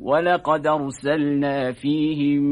ولقد أرسلنا فيهم